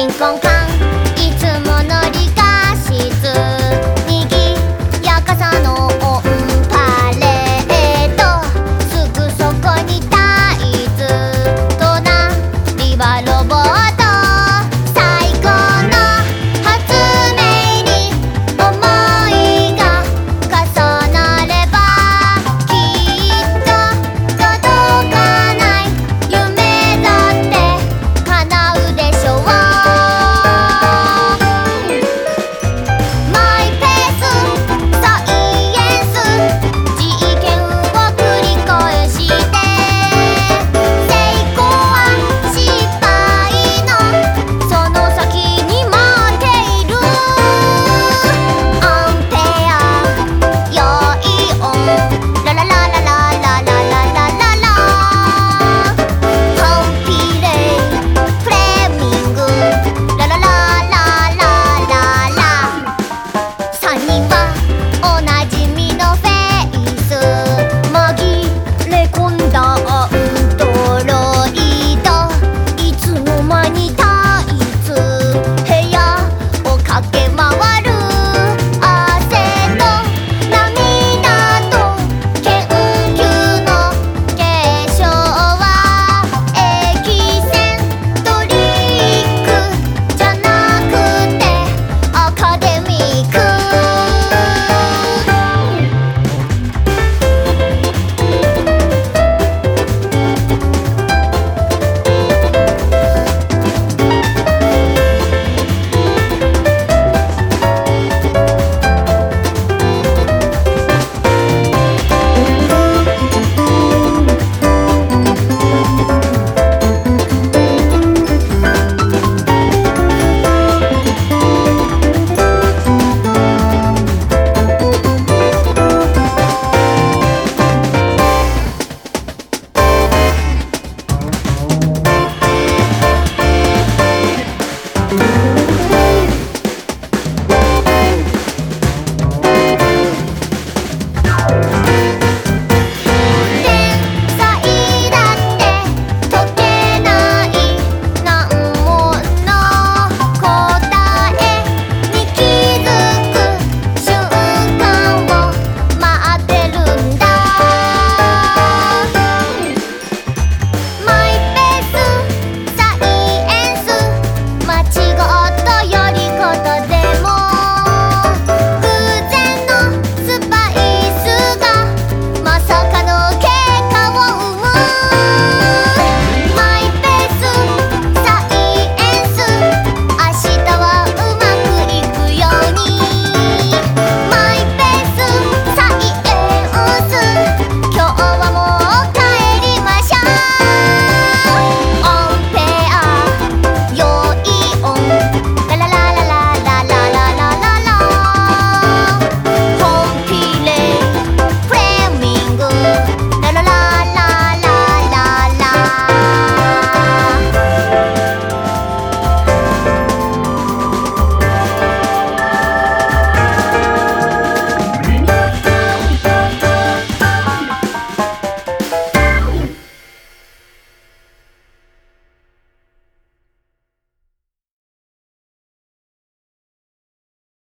硬控抗